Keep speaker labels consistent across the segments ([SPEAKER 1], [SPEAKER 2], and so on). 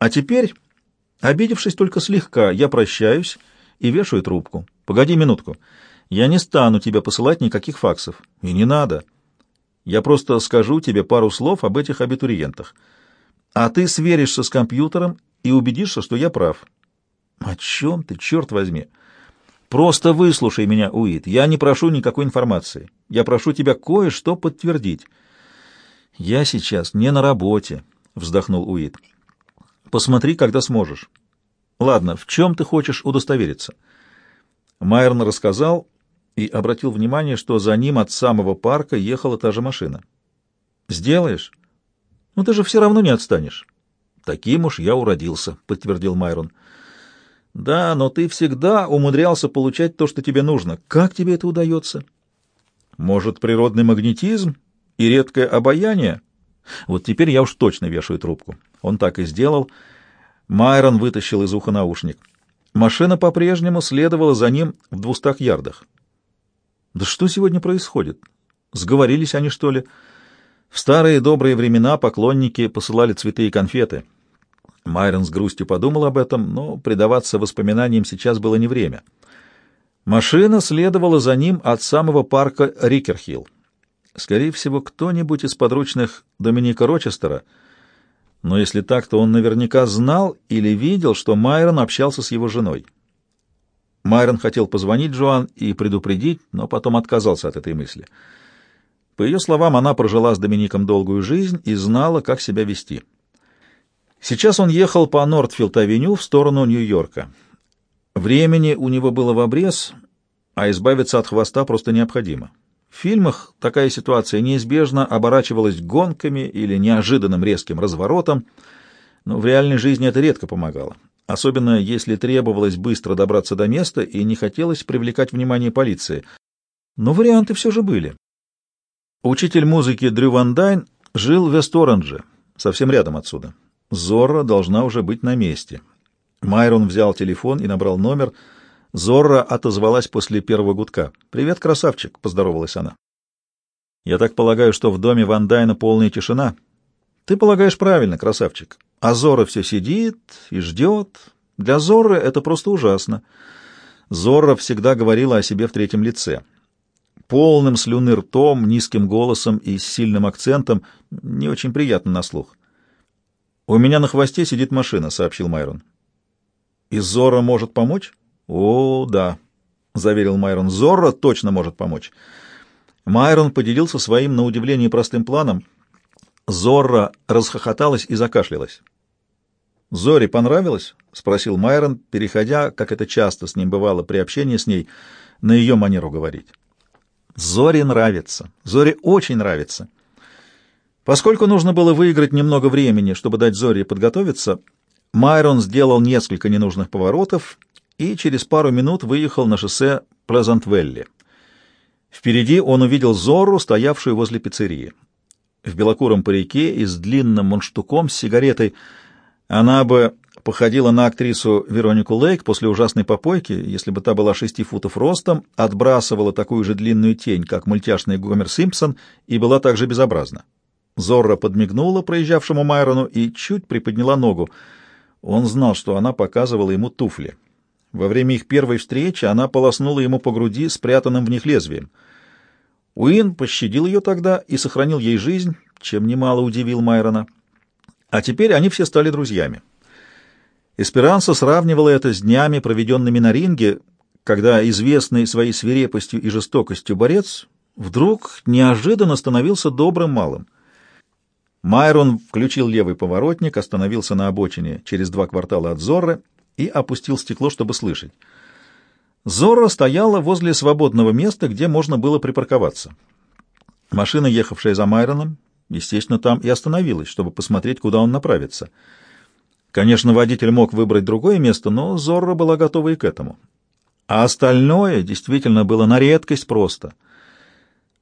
[SPEAKER 1] А теперь, обидевшись только слегка, я прощаюсь и вешаю трубку. Погоди минутку. Я не стану тебе посылать никаких факсов. И не надо. Я просто скажу тебе пару слов об этих абитуриентах. А ты сверишься с компьютером и убедишься, что я прав. О чем ты, черт возьми? Просто выслушай меня, Уит. Я не прошу никакой информации. Я прошу тебя кое-что подтвердить. Я сейчас не на работе, вздохнул Уит. Посмотри, когда сможешь. Ладно, в чем ты хочешь удостовериться? Майерн рассказал и обратил внимание, что за ним от самого парка ехала та же машина. Сделаешь? Ну ты же все равно не отстанешь. Таким уж я уродился, подтвердил Майрон. Да, но ты всегда умудрялся получать то, что тебе нужно. Как тебе это удается? Может, природный магнетизм и редкое обаяние? Вот теперь я уж точно вешаю трубку. Он так и сделал. Майрон вытащил из уха наушник. Машина по-прежнему следовала за ним в двухстах ярдах. Да что сегодня происходит? Сговорились они, что ли? В старые добрые времена поклонники посылали цветы и конфеты — Майрон с грустью подумал об этом, но предаваться воспоминаниям сейчас было не время. Машина следовала за ним от самого парка Рикерхилл. Скорее всего, кто-нибудь из подручных Доминика Рочестера, но если так, то он наверняка знал или видел, что Майрон общался с его женой. Майрон хотел позвонить Джоан и предупредить, но потом отказался от этой мысли. По ее словам, она прожила с Домиником долгую жизнь и знала, как себя вести. Сейчас он ехал по Нортфилд-авеню в сторону Нью-Йорка. Времени у него было в обрез, а избавиться от хвоста просто необходимо. В фильмах такая ситуация неизбежно оборачивалась гонками или неожиданным резким разворотом, но в реальной жизни это редко помогало, особенно если требовалось быстро добраться до места и не хотелось привлекать внимание полиции. Но варианты все же были. Учитель музыки Дрю Ван Дайн жил в Вест-Оранже, совсем рядом отсюда. Зорро должна уже быть на месте. Майрон взял телефон и набрал номер. Зорро отозвалась после первого гудка. «Привет, красавчик!» — поздоровалась она. «Я так полагаю, что в доме Ван Дайна полная тишина?» «Ты полагаешь правильно, красавчик. А Зорро все сидит и ждет. Для Зорро это просто ужасно». Зорро всегда говорила о себе в третьем лице. Полным слюны ртом, низким голосом и с сильным акцентом, не очень приятно на слух. «У меня на хвосте сидит машина», — сообщил Майрон. «И Зора может помочь?» «О, да», — заверил Майрон. «Зора точно может помочь». Майрон поделился своим, на удивление, простым планом. Зорро расхохоталась и закашлялась. «Зоре понравилось?» — спросил Майрон, переходя, как это часто с ним бывало при общении с ней, на ее манеру говорить. «Зоре нравится. Зоре очень нравится». Поскольку нужно было выиграть немного времени, чтобы дать Зоре подготовиться, Майрон сделал несколько ненужных поворотов и через пару минут выехал на шоссе Плезантвелли. Впереди он увидел Зору, стоявшую возле пиццерии. В белокуром парике и с длинным мундштуком с сигаретой она бы походила на актрису Веронику Лейк после ужасной попойки, если бы та была шести футов ростом, отбрасывала такую же длинную тень, как мультяшный Гомер Симпсон, и была также безобразна. Зорро подмигнула проезжавшему Майрону и чуть приподняла ногу. Он знал, что она показывала ему туфли. Во время их первой встречи она полоснула ему по груди спрятанным в них лезвием. Уин пощадил ее тогда и сохранил ей жизнь, чем немало удивил Майрона. А теперь они все стали друзьями. Эсперанса сравнивала это с днями, проведенными на ринге, когда известный своей свирепостью и жестокостью борец вдруг неожиданно становился добрым малым — Майрон включил левый поворотник, остановился на обочине через два квартала от Зорры и опустил стекло, чтобы слышать. Зорро стояла возле свободного места, где можно было припарковаться. Машина, ехавшая за Майроном, естественно, там и остановилась, чтобы посмотреть, куда он направится. Конечно, водитель мог выбрать другое место, но Зорро была готова и к этому. А остальное действительно было на редкость просто.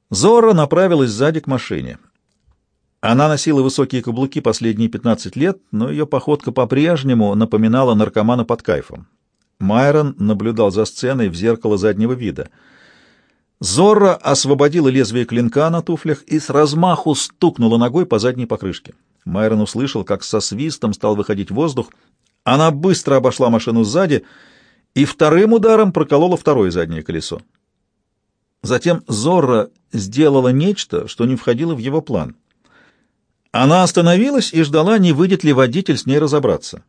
[SPEAKER 1] Зорро направилась сзади к машине — она носила высокие каблуки последние 15 лет, но ее походка по-прежнему напоминала наркомана под кайфом. Майрон наблюдал за сценой в зеркало заднего вида. Зорро освободила лезвие клинка на туфлях и с размаху стукнула ногой по задней покрышке. Майрон услышал, как со свистом стал выходить воздух. Она быстро обошла машину сзади и вторым ударом проколола второе заднее колесо. Затем Зорро сделала нечто, что не входило в его план. Она остановилась и ждала, не выйдет ли водитель с ней разобраться.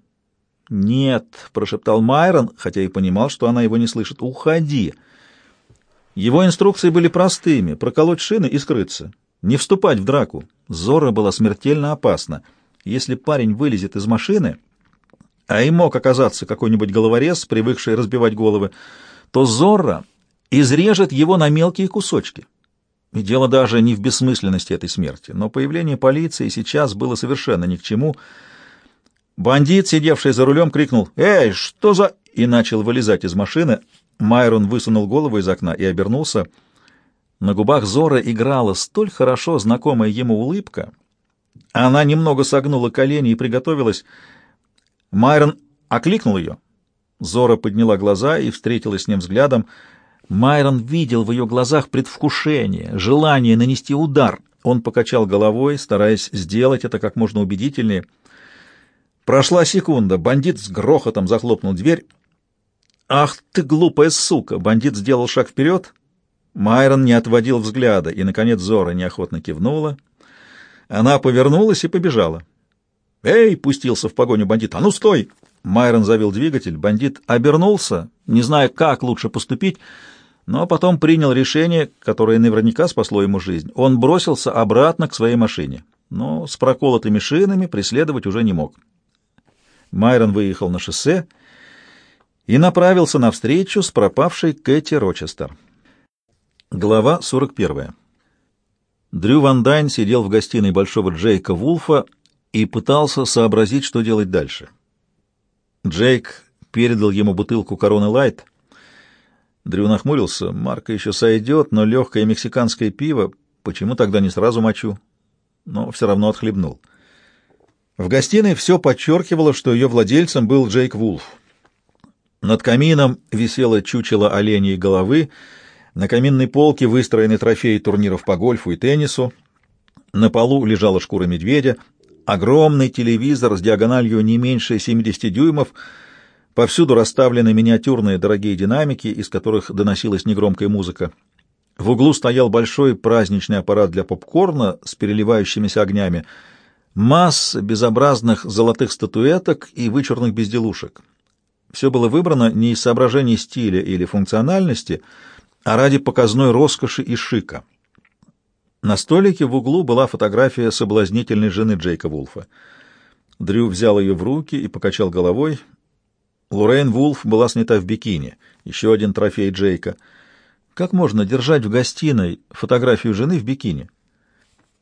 [SPEAKER 1] «Нет», — прошептал Майрон, хотя и понимал, что она его не слышит, — «уходи». Его инструкции были простыми — проколоть шины и скрыться, не вступать в драку. Зора была смертельно опасна. Если парень вылезет из машины, а и мог оказаться какой-нибудь головорез, привыкший разбивать головы, то Зорро изрежет его на мелкие кусочки. И дело даже не в бессмысленности этой смерти, но появление полиции сейчас было совершенно ни к чему. Бандит, сидевший за рулем, крикнул «Эй, что за...» и начал вылезать из машины. Майрон высунул голову из окна и обернулся. На губах Зора играла столь хорошо знакомая ему улыбка. Она немного согнула колени и приготовилась. Майрон окликнул ее. Зора подняла глаза и встретилась с ним взглядом — Майрон видел в ее глазах предвкушение, желание нанести удар. Он покачал головой, стараясь сделать это как можно убедительнее. Прошла секунда, бандит с грохотом захлопнул дверь. «Ах ты, глупая сука!» Бандит сделал шаг вперед. Майрон не отводил взгляда, и, наконец, Зора неохотно кивнула. Она повернулась и побежала. «Эй!» — пустился в погоню бандит. «А ну, стой!» Майрон завел двигатель. Бандит обернулся, не зная, как лучше поступить, — но потом принял решение, которое наверняка спасло ему жизнь. Он бросился обратно к своей машине, но с проколотыми шинами преследовать уже не мог. Майрон выехал на шоссе и направился навстречу с пропавшей Кэти Рочестер. Глава 41. Дрю Ван Дайн сидел в гостиной большого Джейка Вулфа и пытался сообразить, что делать дальше. Джейк передал ему бутылку «Короны Лайт», Дрю нахмурился. Марка еще сойдет, но легкое мексиканское пиво, почему тогда не сразу мочу? Но все равно отхлебнул. В гостиной все подчеркивало, что ее владельцем был Джейк Вулф. Над камином висело чучело оленей головы, на каминной полке выстроены трофеи турниров по гольфу и теннису, на полу лежала шкура медведя, огромный телевизор с диагональю не меньше 70 дюймов — Повсюду расставлены миниатюрные дорогие динамики, из которых доносилась негромкая музыка. В углу стоял большой праздничный аппарат для попкорна с переливающимися огнями, масса безобразных золотых статуэток и вычурных безделушек. Все было выбрано не из соображений стиля или функциональности, а ради показной роскоши и шика. На столике в углу была фотография соблазнительной жены Джейка Вулфа. Дрю взял ее в руки и покачал головой — Лоррейн Вулф была снята в бикини, еще один трофей Джейка. Как можно держать в гостиной фотографию жены в бикини?